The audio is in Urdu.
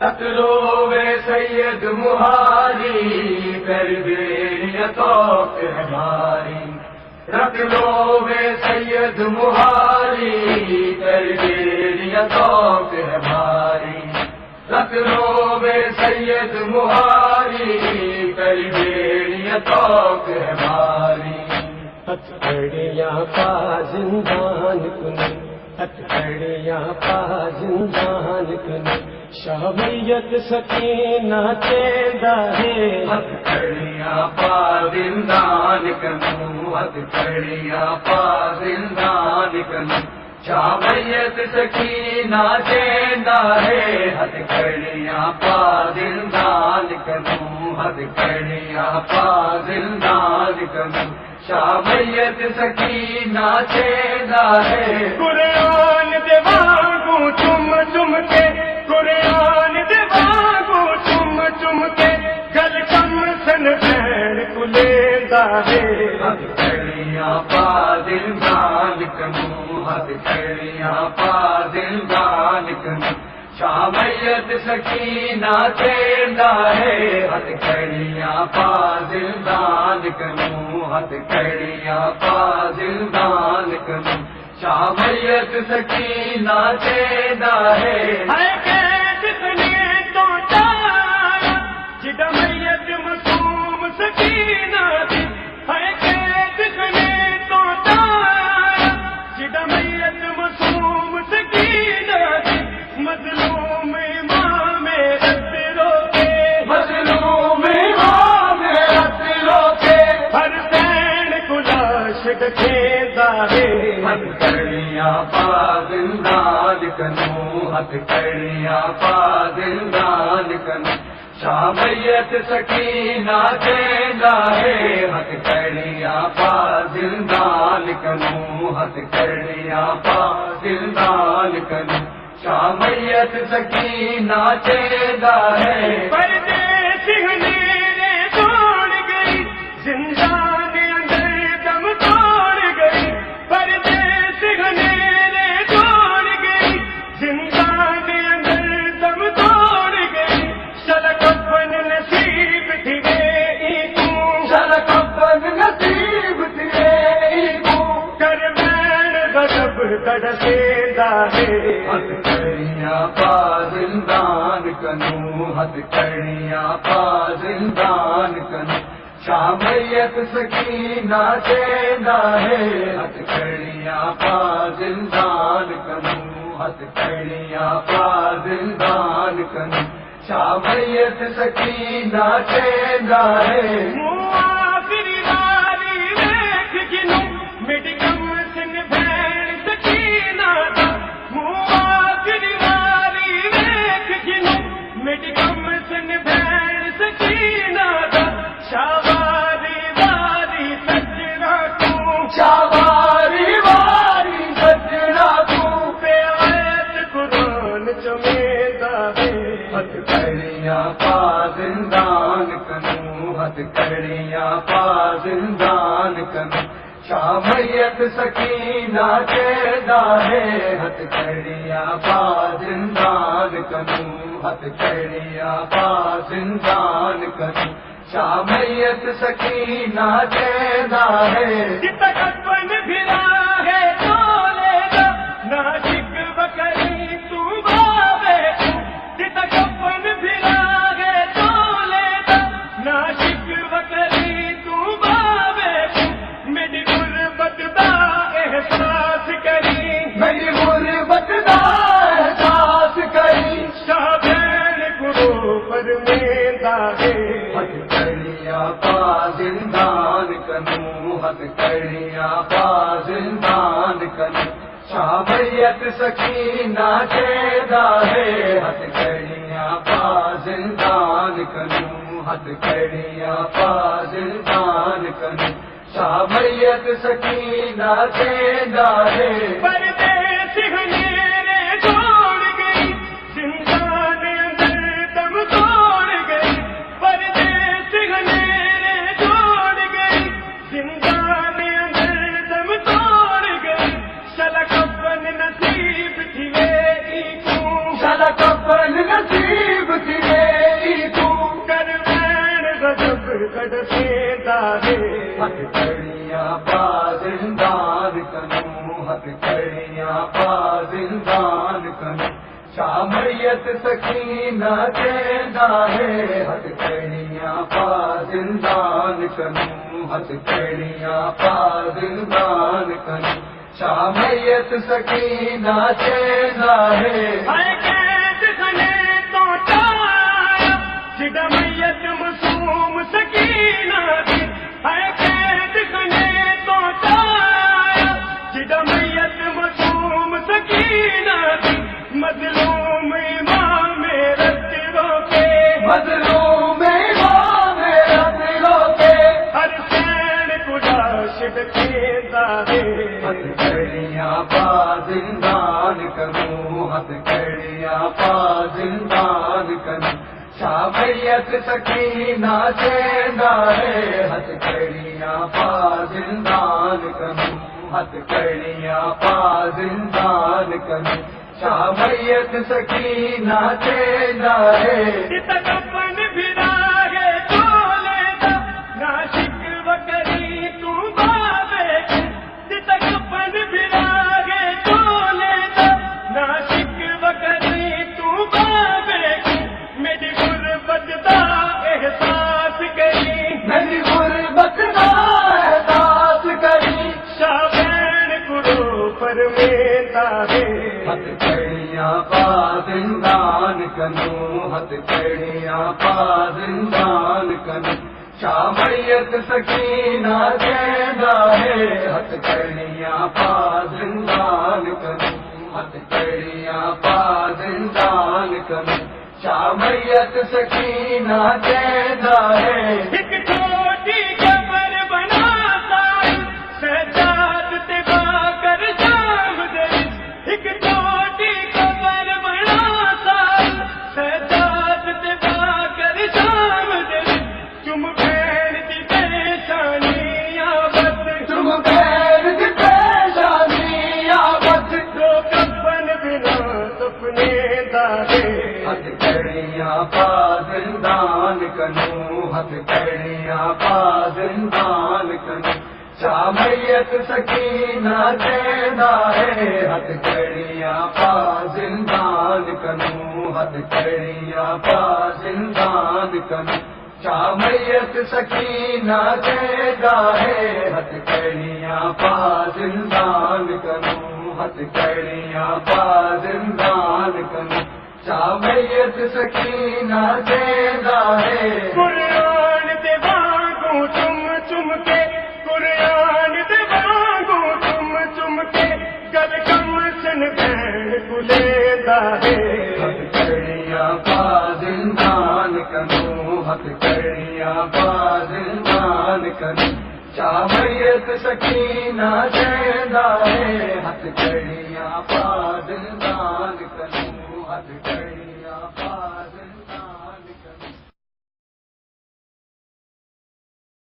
اتلو سید مہاری کر تو ہماری۔ رکھ لو وے سید مہاری کر تو ہماری۔ رکھ لو وے سید مہاری کر تو ہماری۔ ہتھڑیاں پا زندان کن ہتھڑیاں پا زندان کن سکینہ ہے۔ ہت کھڑیاں پا زندان کنو ہت کھڑیاں پا زندان کنو۔ شامیت سکینہ ہے ہت کھڑیاں پا زندان کنو۔ ہت کھڑیاں پا زندان کنو۔ شامیت سکینہ چیندا ہے۔ قرآن دے وانگو چم چم کے قرآن دے وانگو چم چم کے گل کم سن بہن کلیندہ ہے۔ ہت کھڑیاں پا زندان کنو ہت کھڑیاں پا زندان کنو شامیت سکینہ چیندا ہے ہت کھڑیاں پا زندان کنو ہت کھڑیاں پا زندان کنو شامیت سکینہ چیندا ہے کتنے تو کلاش دکھیندا ہے ہت کڑیاں پا زندان کنو ہت کڑیاں پا زندان کنو شامیت سکینہ چیندا ہے ہت کڑیاں پا زندان کنو ہت کڑیاں پا زندان کنو شامیت سکینہ چیندا ہے۔ ہت کڑیاں پا زندان کنو ہت کڑیاں پا زندان کنو۔ شامیت سکینہ چیندا ہے۔ ہت کڑیاں پا زندان کنو ہت کڑیاں پا زندان کنو۔ شامیت سکینہ چیندا ہے۔ ہت کڑیاں پا زندان کنو ہت کڑیاں پا زندان کنو شامیت سکینہ چیدا ہے ہت کڑیاں پا زندان کنو ہت کڑیاں پا زندان کنو شامیت سکینہ چیدا ہے۔ ہت کڑیاں پا زندان کنو ہت کڑیاں پا زندان کنو۔ شامیت سکینہ چیدا ہے ہت کڑیاں پا زندان کنو۔ ہت کڑیاں پا زندان کنو۔ شامیت سکینہ چیدا ہے۔ ہت کڑیاں پا زندان کنو پا زندان کنو شامریت سکینہ دینا ہے ہت کڑیاں پا زندان کنو ہت کڑیاں پا زندان کنو شامریت سکین دینا ہے۔ مسوم سکینہ کڑیاں پا زندان کنوں ہتھ کڑیاں پا زندان کنوں شاہ میت سکینہ چیندا ہے ہتھ کڑیاں پا زندان کنوں ہتھ کڑیاں پا زندان کنوں شاہ میت سکینہ چیندا ہے پا زندان کنوں ہتھ کڑیاں پا زندان کنوں شاہ میت سکینہ چیندا ہے، ہتھ کڑیاں پا زندان کنوں ہتھ کڑیاں پا زندان کنوں شاہ میت سکینہ چیندا ہے۔ زندان کنوں ہتھ کڑیاں پا زندان کنوں شاہ میت سکینہ چیندا ہے ہتھ کڑیاں پا زندان کنوں ہتھ کڑیاں پا زندان کنوں شاہ میت سکینہ چیندا ہے ہتھ کڑیاں پا زندان کنوں ہتھ کڑیاں پا زندان کنوں شاہ میت سکینہ چیندا ہے قرآن دے چم چم کے قرآن دے وانگوں چم چم کے۔ گل کم سن بین کلیدا ہے ہتھ کڑیاں پا زندان کنوں ہتھ کڑیاں پا زندان کنوں۔ شاہ میت سکینہ چیندا ہے ہتھ کڑیاں پا